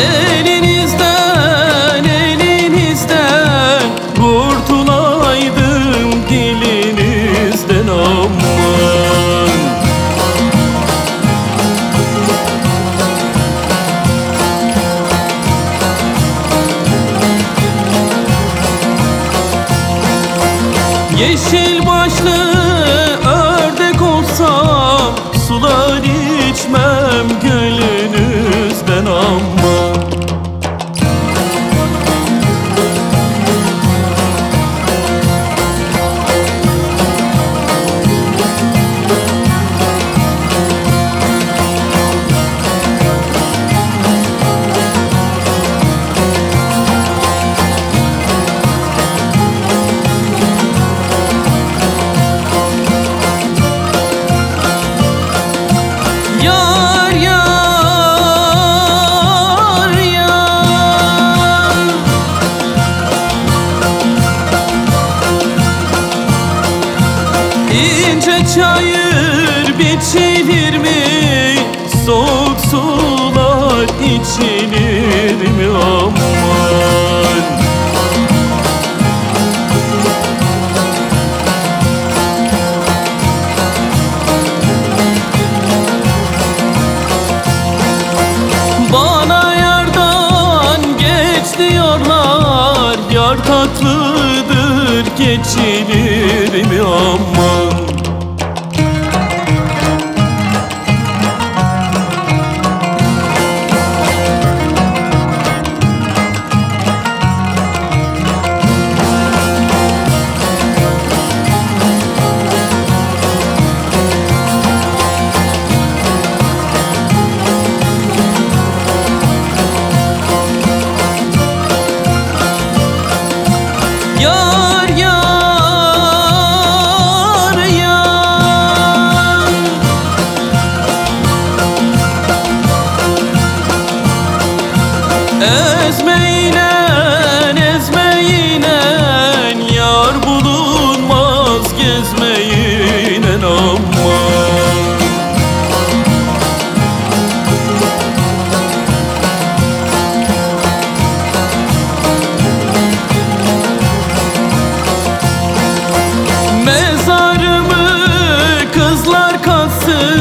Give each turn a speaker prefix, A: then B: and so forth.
A: Elinizden, elinizden Kurtulaydım dilinizden aman. Yeşil başlı ördek olsam sular çayır biçilir mi? Soğuk sular içilir mi aman? Bana yardan geç diyorlar Yar tatlıdır geçilir Yar Gümüş